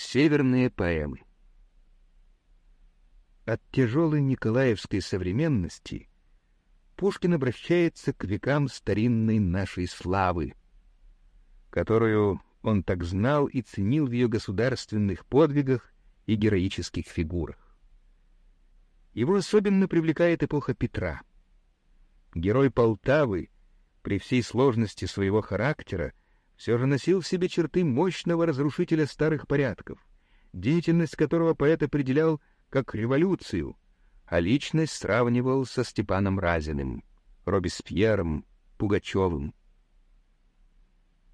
Северные поэмы От тяжелой николаевской современности Пушкин обращается к векам старинной нашей славы, которую он так знал и ценил в ее государственных подвигах и героических фигурах. Его особенно привлекает эпоха Петра. Герой Полтавы, при всей сложности своего характера, все же носил в себе черты мощного разрушителя старых порядков, деятельность которого поэт определял как революцию, а личность сравнивал со Степаном Разиным, Робеспьером, Пугачевым.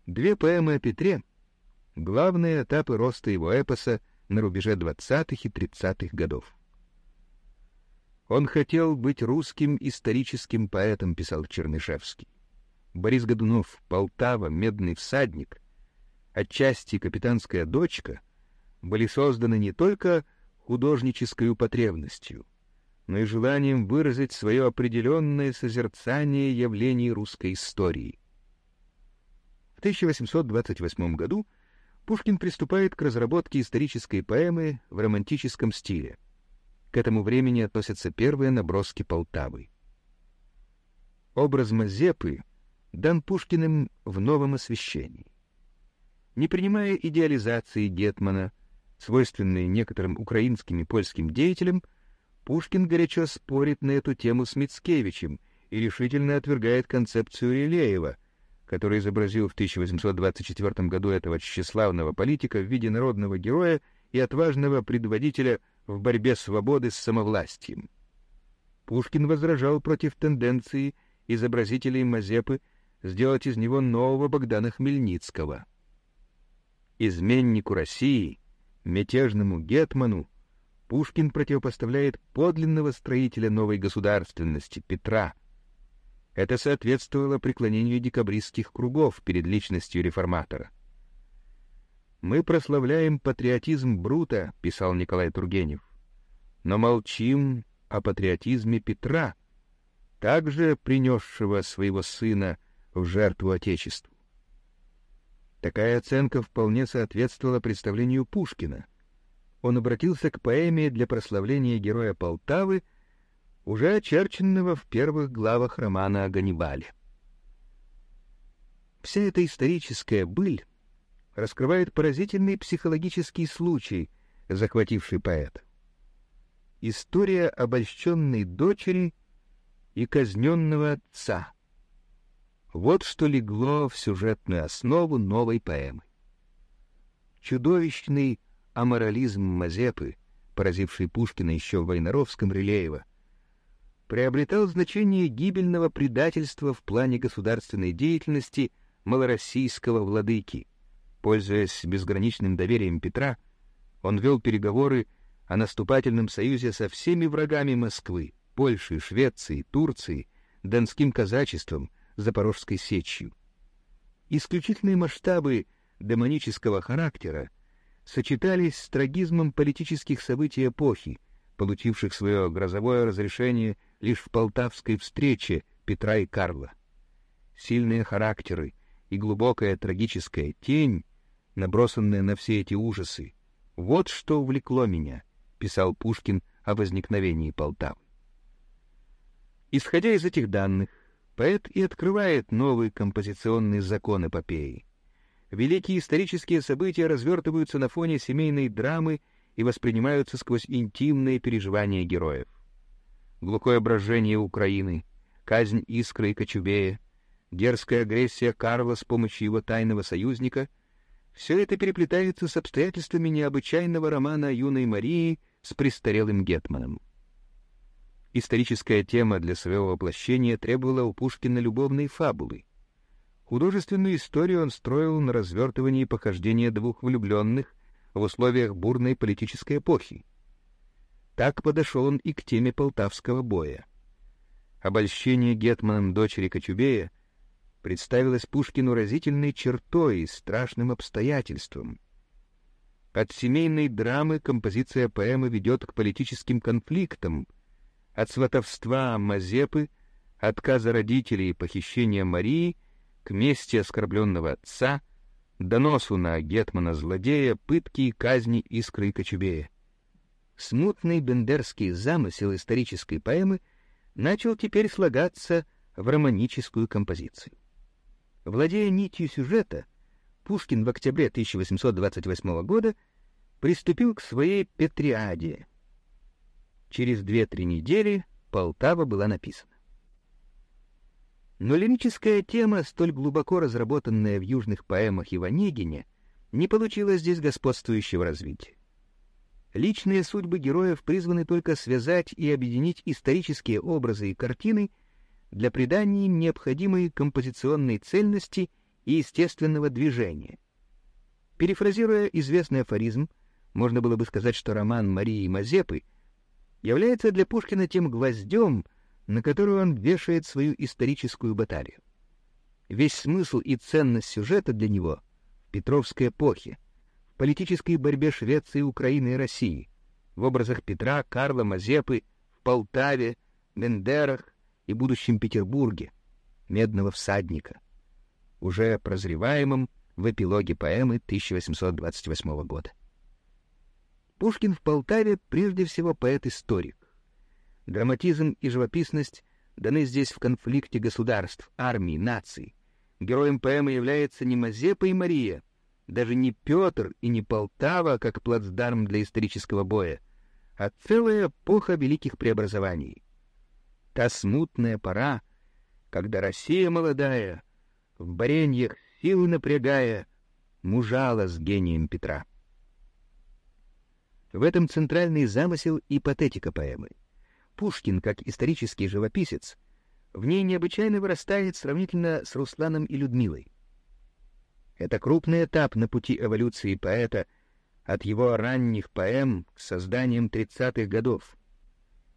Две поэмы о Петре — главные этапы роста его эпоса на рубеже 20-х и 30-х годов. Он хотел быть русским историческим поэтом, писал Чернышевский. Борис Годунов, Полтава, Медный всадник, отчасти капитанская дочка были созданы не только художнической потребностью, но и желанием выразить свое определенное созерцание явлений русской истории. В 1828 году Пушкин приступает к разработке исторической поэмы в романтическом стиле. К этому времени относятся первые наброски Полтавы. Образ Мазепы дан Пушкиным в новом освещении. Не принимая идеализации Гетмана, свойственной некоторым украинским и польским деятелям, Пушкин горячо спорит на эту тему с Мицкевичем и решительно отвергает концепцию Рилеева, который изобразил в 1824 году этого тщеславного политика в виде народного героя и отважного предводителя в борьбе свободы с самовластием. Пушкин возражал против тенденции изобразителей Мазепы сделать из него нового Богдана Хмельницкого. Изменнику России, мятежному гетману, Пушкин противопоставляет подлинного строителя новой государственности Петра. Это соответствовало преклонению декабристских кругов перед личностью реформатора. «Мы прославляем патриотизм Брута», — писал Николай Тургенев, «но молчим о патриотизме Петра, также принесшего своего сына в жертву Отечеству. Такая оценка вполне соответствовала представлению Пушкина. Он обратился к поэме для прославления героя Полтавы, уже очерченного в первых главах романа о Ганнибале. Вся эта историческая быль раскрывает поразительный психологический случай, захвативший поэта. История обольщенной дочери и казненного отца. Вот что легло в сюжетную основу новой поэмы. Чудовищный аморализм Мазепы, поразивший Пушкина еще в Войнаровском Рылеева, приобретал значение гибельного предательства в плане государственной деятельности малороссийского владыки. Пользуясь безграничным доверием Петра, он вел переговоры о наступательном союзе со всеми врагами Москвы — Польшей, Швецией, Турцией, Донским казачеством — Запорожской сечью. Исключительные масштабы демонического характера сочетались с трагизмом политических событий эпохи, получивших свое грозовое разрешение лишь в полтавской встрече Петра и Карла. Сильные характеры и глубокая трагическая тень, набросанная на все эти ужасы, вот что увлекло меня, писал Пушкин о возникновении Полтавы. Исходя из этих данных, поэт и открывает новый композиционный закон эпопеи. Великие исторические события развертываются на фоне семейной драмы и воспринимаются сквозь интимные переживания героев. Глухое брожение Украины, казнь Искры и Кочубея, дерзкая агрессия Карла с помощью его тайного союзника — все это переплетается с обстоятельствами необычайного романа юной Марии с престарелым Гетманом. Историческая тема для своего воплощения требовала у Пушкина любовной фабулы. Художественную историю он строил на развертывании похождения двух влюбленных в условиях бурной политической эпохи. Так подошел он и к теме Полтавского боя. Обольщение Гетманом дочери Кочубея представилось Пушкину разительной чертой и страшным обстоятельством. От семейной драмы композиция поэмы ведет к политическим конфликтам — от сватовства Мазепы, отказа родителей и похищения Марии к мести оскорбленного отца, доносу на гетмана-злодея, пытки и казни Искры Кочубея. Смутный бендерский замысел исторической поэмы начал теперь слагаться в романическую композицию. Владея нитью сюжета, Пушкин в октябре 1828 года приступил к своей Петриаде. Через две-три недели Полтава была написана. Но лирическая тема, столь глубоко разработанная в южных поэмах и в не получила здесь господствующего развития. Личные судьбы героев призваны только связать и объединить исторические образы и картины для придания им необходимой композиционной цельности и естественного движения. Перефразируя известный афоризм, можно было бы сказать, что роман Марии Мазепы является для Пушкина тем гвоздем, на которую он вешает свою историческую баталию. Весь смысл и ценность сюжета для него в Петровской эпохе, в политической борьбе Швеции, Украины и России, в образах Петра, Карла, Мазепы, в Полтаве, Бендерах и будущем Петербурге, Медного всадника, уже прозреваемым в эпилоге поэмы 1828 года. Пушкин в Полтаве прежде всего поэт-историк. Драматизм и живописность даны здесь в конфликте государств, армий, наций. Героем поэмы является не Мазепа и Мария, даже не Петр и не Полтава, как плацдарм для исторического боя, а целая эпоха великих преобразований. Та смутная пора, когда Россия молодая, в бореньях силы напрягая, мужала с гением Петра. В этом центральный замысел и патетика поэмы — Пушкин, как исторический живописец, в ней необычайно вырастает сравнительно с Русланом и Людмилой. Это крупный этап на пути эволюции поэта от его ранних поэм к созданиям 30-х годов.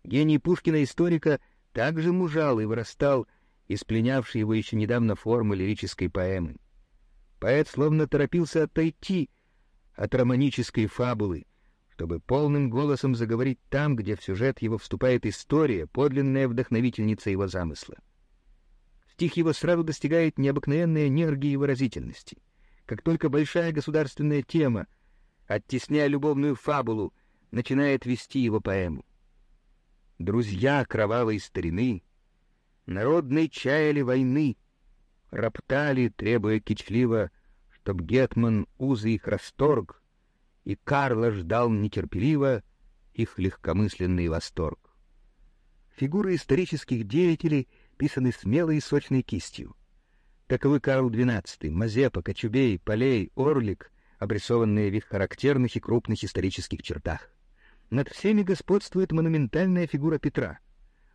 Гений Пушкина-историка также мужал и вырастал из пленявшей его еще недавно формы лирической поэмы. Поэт словно торопился отойти от романической фабулы — чтобы полным голосом заговорить там, где в сюжет его вступает история, подлинная вдохновительница его замысла. Стих его сразу достигает необыкновенной энергии и выразительности. Как только большая государственная тема, оттесняя любовную фабулу, начинает вести его поэму. Друзья кровавой старины, народной чаяли войны, роптали, требуя кичливо, чтоб Гетман узы их расторг, и Карла ждал нетерпеливо их легкомысленный восторг. Фигуры исторических деятелей писаны смелой и сочной кистью. Таковы Карл XII, Мазепа, Кочубей, Полей, Орлик, обрисованные в их характерных и крупных исторических чертах. Над всеми господствует монументальная фигура Петра.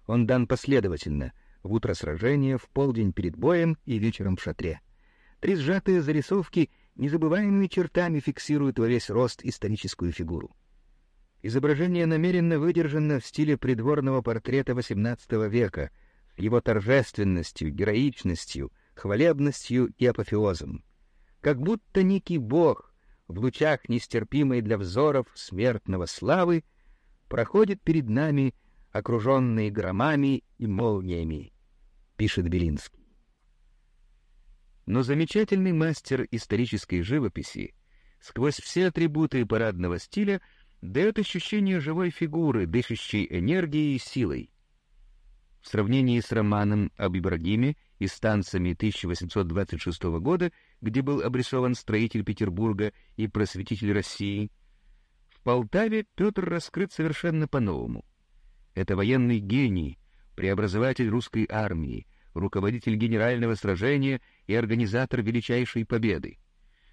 Он дан последовательно — в утро сражения, в полдень перед боем и вечером в шатре. Три сжатые зарисовки — незабываемыми чертами фиксирует во весь рост историческую фигуру. Изображение намеренно выдержано в стиле придворного портрета XVIII века, его торжественностью, героичностью, хвалебностью и апофеозом. Как будто некий бог в лучах нестерпимой для взоров смертного славы проходит перед нами, окруженный громами и молниями, пишет Белинский. Но замечательный мастер исторической живописи сквозь все атрибуты парадного стиля дает ощущение живой фигуры, дышащей энергией и силой. В сравнении с романом об Ибрагиме и станциями 1826 года, где был обрисован строитель Петербурга и просветитель России, в Полтаве Петр раскрыт совершенно по-новому. Это военный гений, преобразователь русской армии, руководитель генерального сражения и организатор величайшей победы.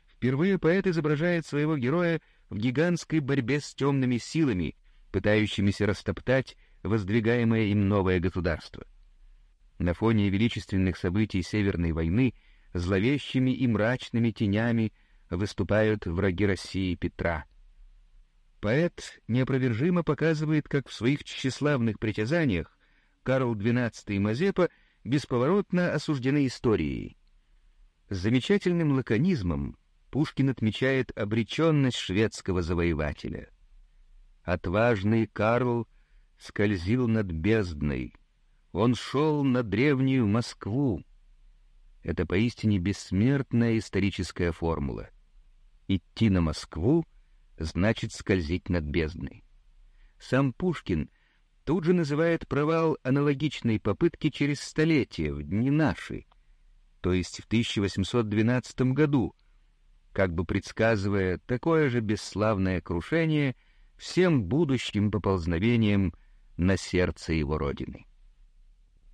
Впервые поэт изображает своего героя в гигантской борьбе с темными силами, пытающимися растоптать воздвигаемое им новое государство. На фоне величественных событий Северной войны зловещими и мрачными тенями выступают враги России Петра. Поэт неопровержимо показывает, как в своих тщеславных притязаниях Карл XII и Мазепа бесповоротно осуждены историей. С замечательным лаконизмом Пушкин отмечает обреченность шведского завоевателя. Отважный Карл скользил над бездной, он шел на древнюю Москву. — это поистине бессмертная историческая формула. Идти на Москву значит скользить над бездной. Сам Пушкин тут же называет провал аналогичной попытки через столетие, в дни наши, то есть в 1812 году, как бы предсказывая такое же бесславное крушение всем будущим поползновением на сердце его родины.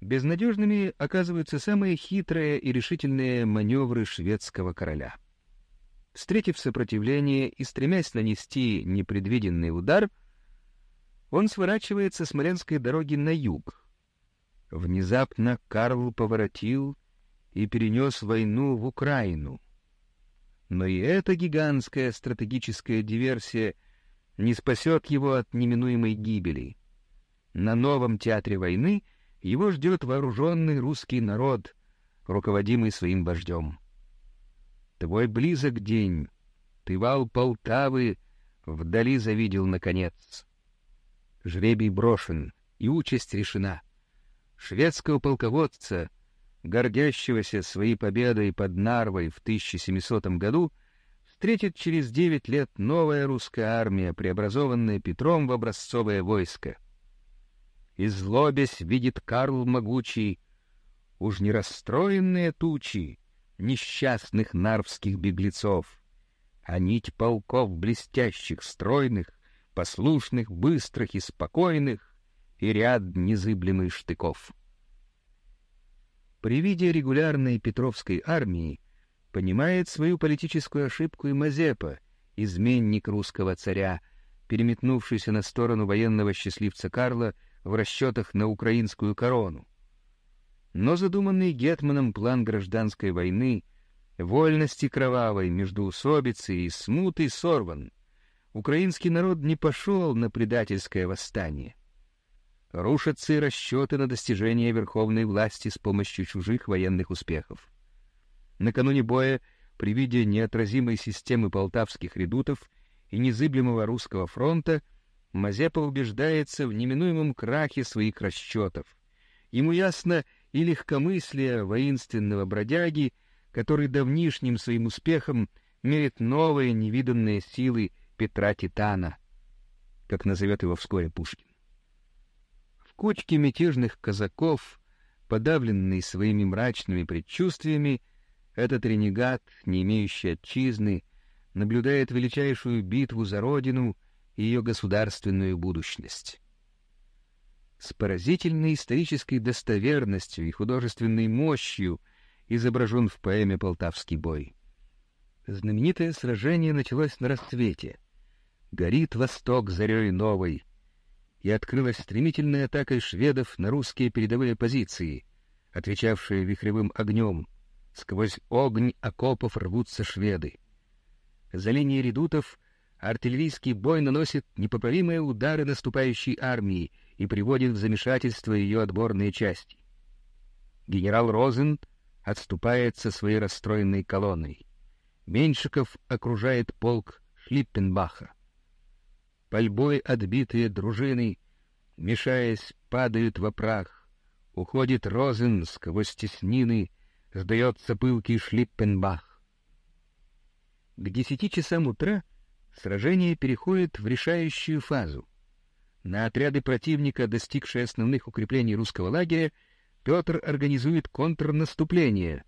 Безнадежными оказываются самые хитрые и решительные маневры шведского короля. Встретив сопротивление и стремясь нанести непредвиденный удар, он сворачивает со Смоленской дороги на юг. Внезапно Карл поворотил и перенес войну в Украину. Но и эта гигантская стратегическая диверсия не спасет его от неминуемой гибели. На новом театре войны — его ждет вооруженный русский народ, руководимый своим вождем. Твой близок день, ты вал Полтавы вдали завидел наконец. Жребий брошен, и участь решена. Шведского полководца, гордящегося своей победой под Нарвой в 1700 году, встретит через девять лет новая русская армия, преобразованная Петром в образцовое войско — и злобясь видит Карл могучий, уж не расстроенные тучи несчастных нарвских беглецов, а нить полков блестящих, стройных, послушных, быстрых и спокойных, и ряд незыблемых штыков. При виде регулярной Петровской армии понимает свою политическую ошибку и Мазепа, изменник русского царя, переметнувшийся на сторону военного счастливца Карла в расчетах на украинскую корону. Но задуманный Гетманом план гражданской войны, вольности кровавой, междоусобицы и смуты сорван. Украинский народ не пошел на предательское восстание. Рушатся и расчеты на достижение верховной власти с помощью чужих военных успехов. Накануне боя, при виде неотразимой системы полтавских редутов и незыблемого русского фронта, Мазепа убеждается в неминуемом крахе своих расчетов. Ему ясно и легкомыслие воинственного бродяги, который давнишним своим успехом мерит новые невиданные силы Петра Титана, как назовет его вскоре Пушкин. В кучке мятежных казаков, подавленный своими мрачными предчувствиями, этот ренегат, не имеющий отчизны, наблюдает величайшую битву за родину — ее государственную будущность. С поразительной исторической достоверностью и художественной мощью изображен в поэме «Полтавский бой». Знаменитое сражение началось на рассвете. Горит восток зарей новой, и открылась стремительная атака шведов на русские передовые позиции, отвечавшие вихревым огнем. Сквозь огонь окопов рвутся шведы. За линией редутов артиллерийский бой наносит непоправимые удары наступающей армии и приводит в замешательство ее отборные части. Генерал Розен отступает со своей расстроенной колонной. Меньшиков окружает полк Шлиппенбаха. Пальбой отбитые дружины, мешаясь, падают во прах. Уходит Розен сквозь теснины, сдается пылкий Шлиппенбах. К десяти часам утра — Сражение переходит в решающую фазу. На отряды противника, достигшие основных укреплений русского лагеря, Петр организует контрнаступление.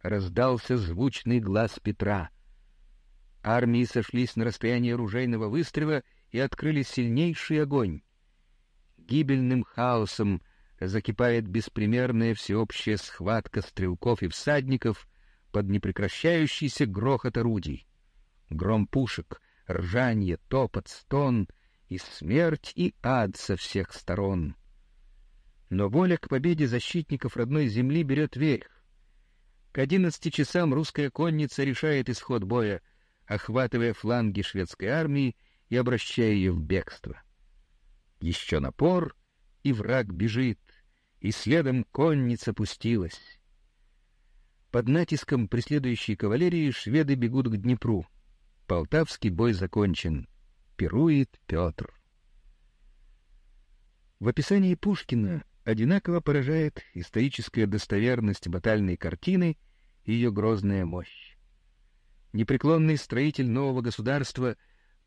Раздался звучный глаз Петра. Армии сошлись на расстоянии ружейного выстрела и открыли сильнейший огонь. Гибельным хаосом закипает беспримерная всеобщая схватка стрелков и всадников под непрекращающийся грохот орудий. Гром пушек, ржанье, топот, стон и смерть, и ад со всех сторон. Но воля к победе защитников родной земли берет верх. К одиннадцати часам русская конница решает исход боя, охватывая фланги шведской армии и обращая ее в бегство. Еще напор, и враг бежит, и следом конница пустилась. Под натиском преследующей кавалерии шведы бегут к Днепру — Полтавский бой закончен. Пирует Петр. В описании Пушкина одинаково поражает историческая достоверность батальной картины ее грозная мощь. Непреклонный строитель нового государства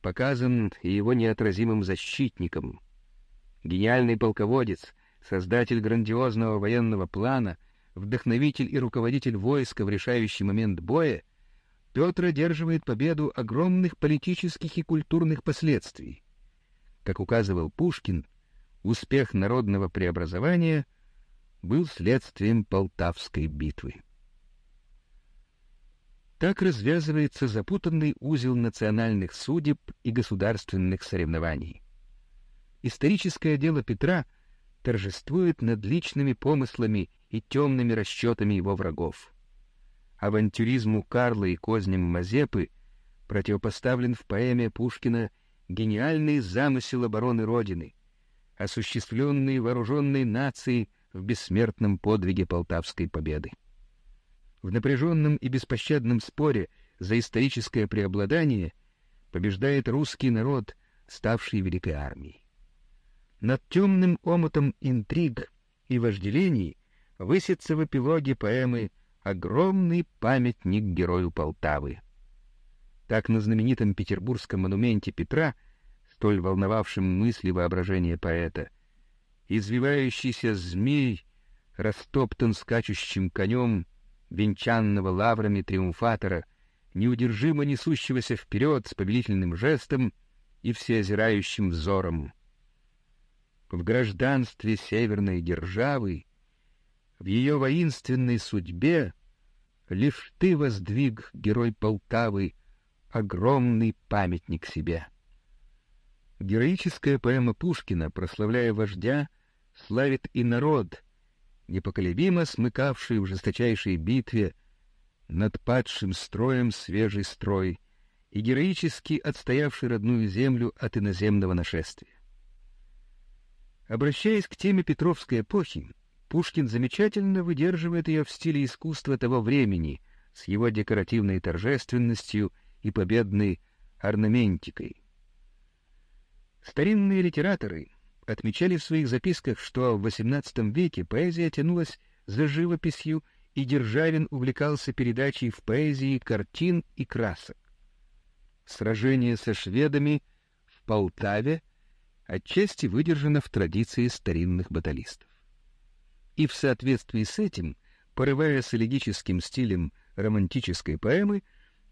показан и его неотразимым защитником. Гениальный полководец, создатель грандиозного военного плана, вдохновитель и руководитель войска в решающий момент боя, Петр одерживает победу огромных политических и культурных последствий. Как указывал Пушкин, успех народного преобразования был следствием Полтавской битвы. Так развязывается запутанный узел национальных судеб и государственных соревнований. Историческое дело Петра торжествует над личными помыслами и темными расчетами его врагов. Авантюризму Карла и козням Мазепы противопоставлен в поэме Пушкина гениальный замысел обороны Родины, осуществленный вооруженной нацией в бессмертном подвиге Полтавской победы. В напряженном и беспощадном споре за историческое преобладание побеждает русский народ, ставший великой армией. Над темным омутом интриг и вожделений высится в эпилоге поэмы огромный памятник герою Полтавы. Так на знаменитом петербургском монументе Петра, столь волновавшем мысли воображения поэта, извивающийся змей растоптан скачущим конем венчанного лаврами триумфатора, неудержимо несущегося вперед с повелительным жестом и всеозирающим взором. В гражданстве северной державы, в ее воинственной судьбе лишь ты воздвиг, герой Полтавы, огромный памятник себе. Героическая поэма Пушкина, прославляя вождя, славит и народ, непоколебимо смыкавший в жесточайшей битве над падшим строем свежий строй и героически отстоявший родную землю от иноземного нашествия. Обращаясь к теме Петровской эпохи, Пушкин замечательно выдерживает ее в стиле искусства того времени с его декоративной торжественностью и победной орнаментикой. Старинные литераторы отмечали в своих записках, что в XVIII веке поэзия тянулась за живописью, и Державин увлекался передачей в поэзии картин и красок. Сражение со шведами в Полтаве отчасти выдержано в традиции старинных баталистов и в соответствии с этим, порываясь элегическим стилем романтической поэмы,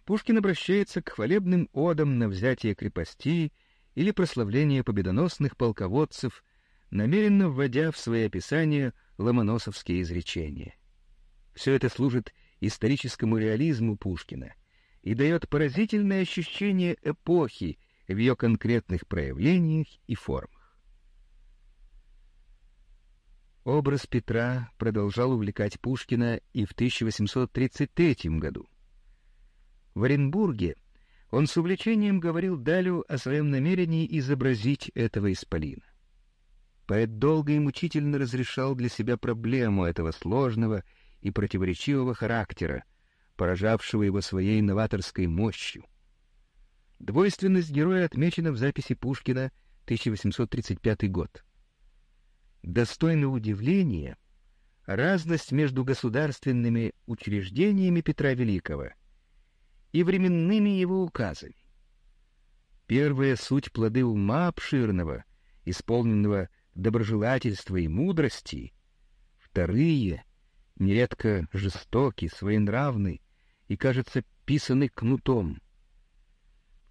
Пушкин обращается к хвалебным одам на взятие крепостей или прославление победоносных полководцев, намеренно вводя в свои описания ломоносовские изречения. Все это служит историческому реализму Пушкина и дает поразительное ощущение эпохи в ее конкретных проявлениях и формах. Образ Петра продолжал увлекать Пушкина и в 1833 году. В Оренбурге он с увлечением говорил Далю о своем намерении изобразить этого исполина. Поэт долго и мучительно разрешал для себя проблему этого сложного и противоречивого характера, поражавшего его своей новаторской мощью. Двойственность героя отмечена в записи Пушкина 1835 год. Достойно удивления разность между государственными учреждениями Петра Великого и временными его указами. Первая суть плоды ума обширного, исполненного доброжелательства и мудрости, вторые нередко жестоки, своенравны и, кажется, писаны кнутом.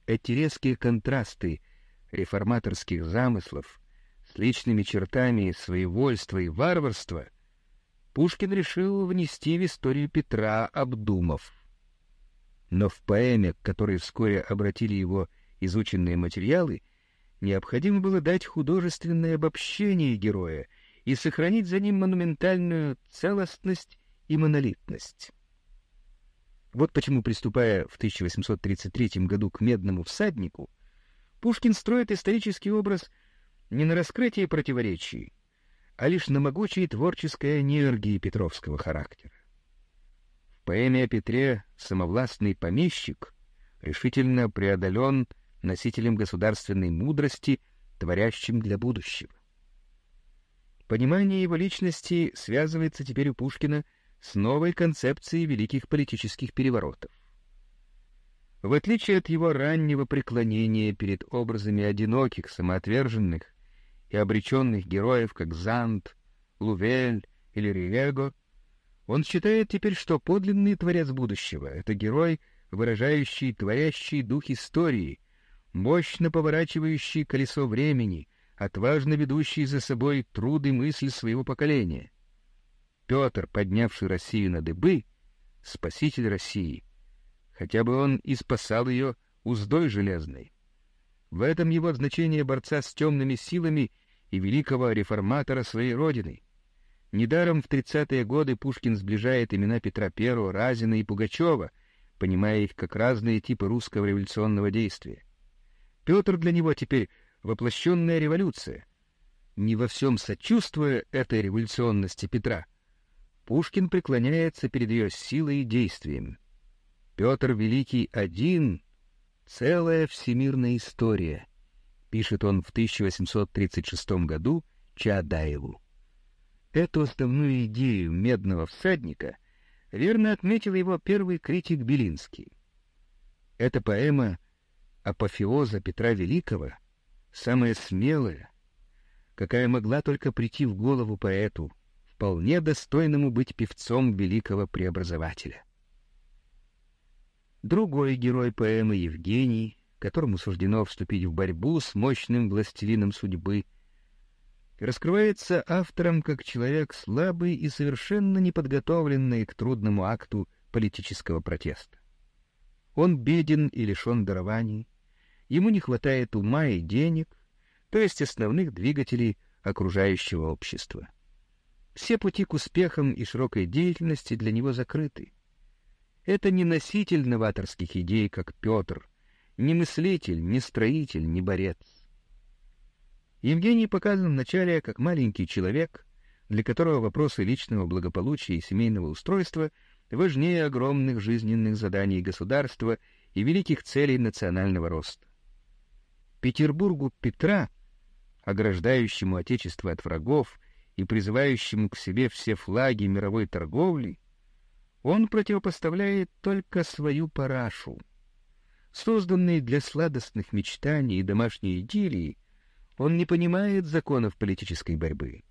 Эти резкие контрасты реформаторских замыслов с личными чертами своевольства и варварства, Пушкин решил внести в историю Петра, обдумав. Но в поэме, к которой вскоре обратили его изученные материалы, необходимо было дать художественное обобщение героя и сохранить за ним монументальную целостность и монолитность. Вот почему, приступая в 1833 году к «Медному всаднику», Пушкин строит исторический образ не на раскрытие противоречий, а лишь на могучей творческой энергии петровского характера. Поэме о Петре самовластный помещик решительно преодолен носителем государственной мудрости, творящим для будущего. Понимание его личности связывается теперь у Пушкина с новой концепцией великих политических переворотов. В отличие от его раннего преклонения перед образами одиноких, самоотверженных и обреченных героев, как Зант, Лувель или Риего, он считает теперь, что подлинный творец будущего — это герой, выражающий творящий дух истории, мощно поворачивающий колесо времени, отважно ведущий за собой труды мысли своего поколения. Петр, поднявший Россию на дыбы, спаситель России, хотя бы он и спасал ее уздой железной. В этом его значение борца с темными силами и великого реформатора своей родины. Недаром в 30-е годы Пушкин сближает имена Петра I, Разина и Пугачева, понимая их как разные типы русского революционного действия. Петр для него теперь воплощенная революция. Не во всем сочувствуя этой революционности Петра, Пушкин преклоняется перед ее силой и действием. Петр Великий один — целая всемирная история, пишет он в 1836 году Чаадаеву. Эту основную идею «Медного всадника» верно отметил его первый критик Белинский. Эта поэма апофеоза Петра Великого, самая смелая, какая могла только прийти в голову поэту, вполне достойному быть певцом великого преобразователя. Другой герой поэмы Евгений, которому суждено вступить в борьбу с мощным властелином судьбы — раскрывается автором как человек слабый и совершенно неподготовленный к трудному акту политического протеста. Он беден и лишен дарований, ему не хватает ума и денег, то есть основных двигателей окружающего общества. Все пути к успехам и широкой деятельности для него закрыты. Это не носитель новаторских идей, как Петр, не мыслитель, не строитель, не борец. Евгений показан вначале как маленький человек, для которого вопросы личного благополучия и семейного устройства важнее огромных жизненных заданий государства и великих целей национального роста. Петербургу Петра, ограждающему Отечество от врагов и призывающему к себе все флаги мировой торговли, он противопоставляет только свою парашу. Созданный для сладостных мечтаний и домашней идиллии, он не понимает законов политической борьбы.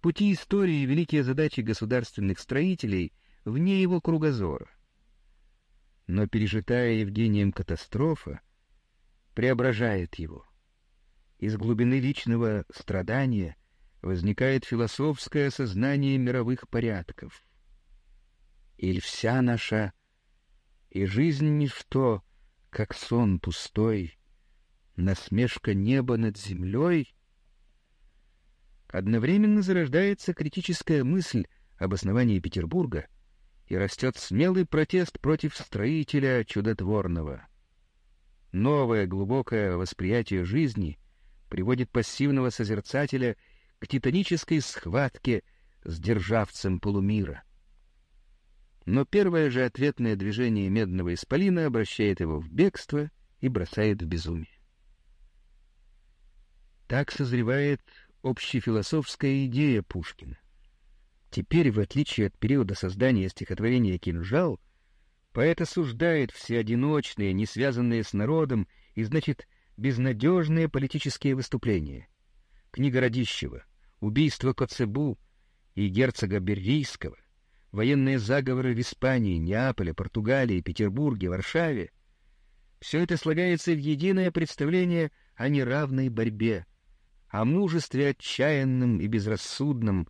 Пути истории и великие задачи государственных строителей вне его кругозора. Но пережитая Евгением катастрофа преображает его. Из глубины личного страдания возникает философское сознание мировых порядков. Иль вся наша, и жизнь ничто, как сон пустой, насмешка неба над землей, одновременно зарождается критическая мысль об основании Петербурга и растет смелый протест против строителя чудотворного. Новое глубокое восприятие жизни приводит пассивного созерцателя к титанической схватке с державцем полумира. Но первое же ответное движение медного исполина обращает его в бегство и бросает в безумие. Так созревает общефилософская идея Пушкина. Теперь, в отличие от периода создания стихотворения «Кинжал», поэт осуждает все одиночные, не связанные с народом и, значит, безнадежные политические выступления. Книга Радищева, убийство Коцебу и герцога Беррийского, военные заговоры в Испании, Неаполе, Португалии, Петербурге, Варшаве — все это слагается в единое представление о неравной борьбе, о мужестве отчаянном и безрассудном,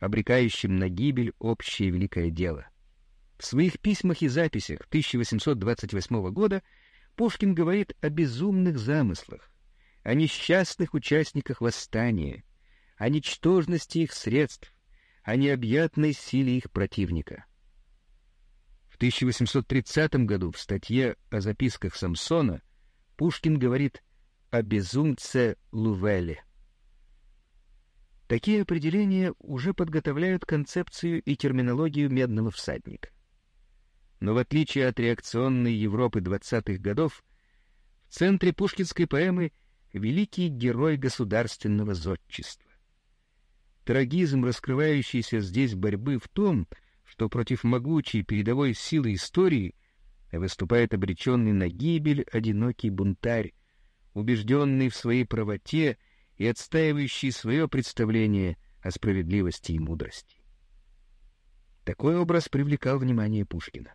обрекающем на гибель общее великое дело. В своих письмах и записях 1828 года Пушкин говорит о безумных замыслах, о несчастных участниках восстания, о ничтожности их средств, о необъятной силе их противника. В 1830 году в статье о записках Самсона Пушкин говорит о безумце Лувеле. Такие определения уже подготовляют концепцию и терминологию медного всадника. Но в отличие от реакционной Европы 20-х годов, в центре пушкинской поэмы великий герой государственного зодчества. Трагизм раскрывающийся здесь борьбы в том, что против могучей передовой силы истории выступает обреченный на гибель одинокий бунтарь, убежденный в своей правоте и отстаивающий свое представление о справедливости и мудрости. Такой образ привлекал внимание Пушкина.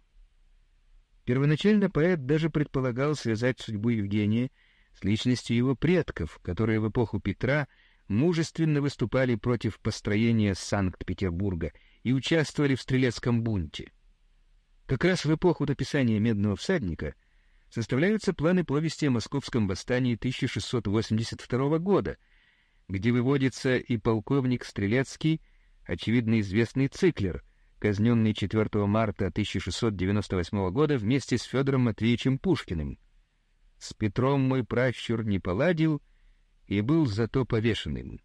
Первоначально поэт даже предполагал связать судьбу Евгения с личностью его предков, которые в эпоху Петра мужественно выступали против построения Санкт-Петербурга и участвовали в стрелецком бунте. Как раз в эпоху дописания «Медного всадника» составляются планы повести о московском восстании 1682 года, где выводится и полковник Стрелецкий, очевидно известный циклер, казненный 4 марта 1698 года вместе с Федором Матвеевичем Пушкиным. С Петром мой пращур не поладил и был зато повешенным.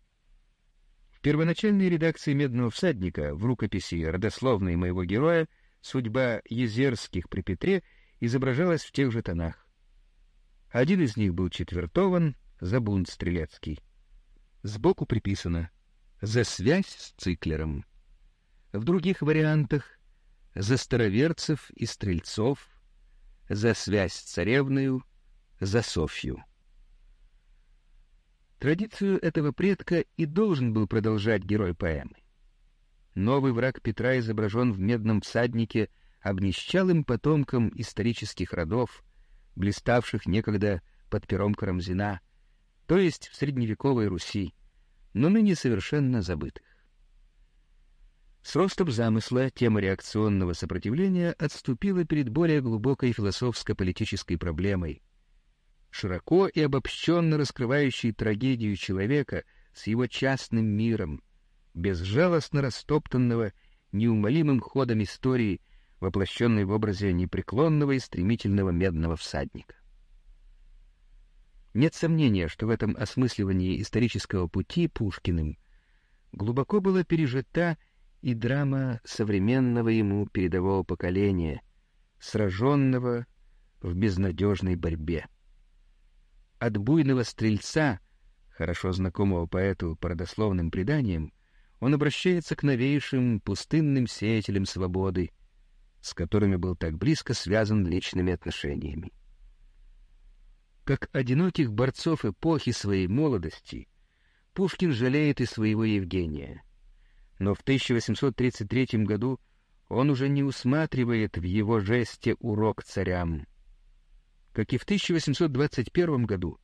В первоначальной редакции «Медного всадника» в рукописи родословной моего героя судьба Езерских при Петре изображалась в тех же тонах. Один из них был четвертован за бунт стрелецкий. Сбоку приписано «За связь с циклером». В других вариантах «За староверцев и стрельцов», «За связь с царевною», «За Софью». Традицию этого предка и должен был продолжать герой поэмы. Новый враг Петра изображен в медном всаднике обнищалым потомком исторических родов, блиставших некогда под пером Карамзина, то есть в средневековой Руси, но ныне совершенно забытых. С ростом замысла тема реакционного сопротивления отступила перед более глубокой философско-политической проблемой, широко и обобщенно раскрывающей трагедию человека с его частным миром, безжалостно растоптанного неумолимым ходом истории, воплощенной в образе непреклонного и стремительного медного всадника. Нет сомнения, что в этом осмысливании исторического пути Пушкиным глубоко была пережита и драма современного ему передового поколения, сраженного в безнадежной борьбе. От буйного стрельца, хорошо знакомого поэту по родословным преданиям, он обращается к новейшим пустынным сеятелям свободы, с которыми был так близко связан личными отношениями. Как одиноких борцов эпохи своей молодости, Пушкин жалеет и своего Евгения. Но в 1833 году он уже не усматривает в его жесте урок царям. Как и в 1821 году,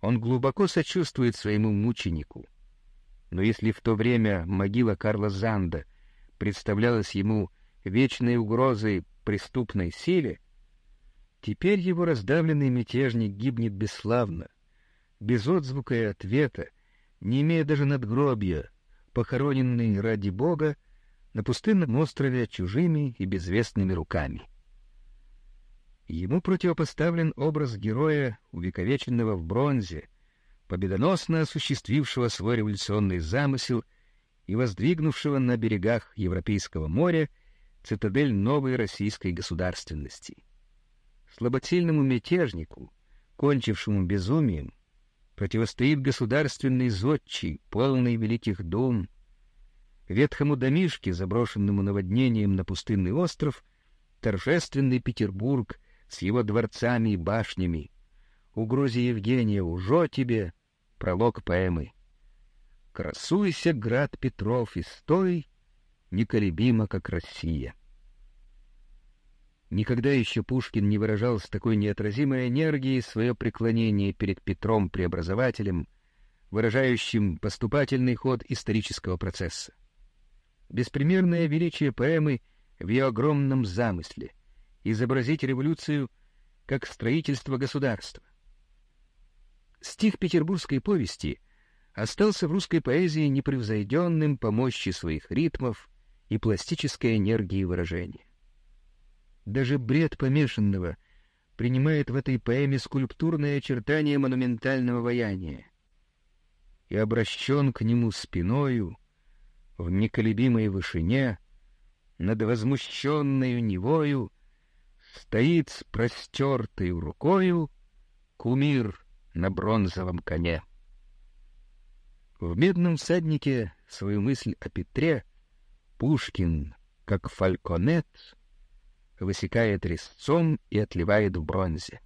он глубоко сочувствует своему мученику — но если в то время могила Карла Занда представлялась ему вечной угрозой преступной силе, теперь его раздавленный мятежник гибнет бесславно, без отзвука и ответа, не имея даже надгробия, похороненный ради Бога на пустынном острове чужими и безвестными руками. Ему противопоставлен образ героя, увековеченного в бронзе, победоносно осуществившего свой революционный замысел и воздвигнувшего на берегах Европейского моря цитадель новой российской государственности. Слаботельному мятежнику, кончившему безумием, противостоит государственный зодчий, полный великих дум, ветхому домишке, заброшенному наводнением на пустынный остров, торжественный Петербург с его дворцами и башнями, угрозе Евгения «Ужо тебе!» Пролог поэмы. «Красуйся, град Петров, и стой, неколебимо, как Россия». Никогда еще Пушкин не выражал с такой неотразимой энергией свое преклонение перед Петром Преобразователем, выражающим поступательный ход исторического процесса. Беспримерное величие поэмы в ее огромном замысле — изобразить революцию как строительство государства, Стих петербургской повести остался в русской поэзии непревзойденным по мощи своих ритмов и пластической энергии выражения. Даже бред помешанного принимает в этой поэме скульптурное очертание монументального ваяния и обращен к нему спиною в неколебимой вышине над возмущенною невою стоит с простертой рукою кумир на бронзовом коне. В «Медном всаднике» свою мысль о Петре Пушкин как фальконет, высекает резцом и отливает в бронзе.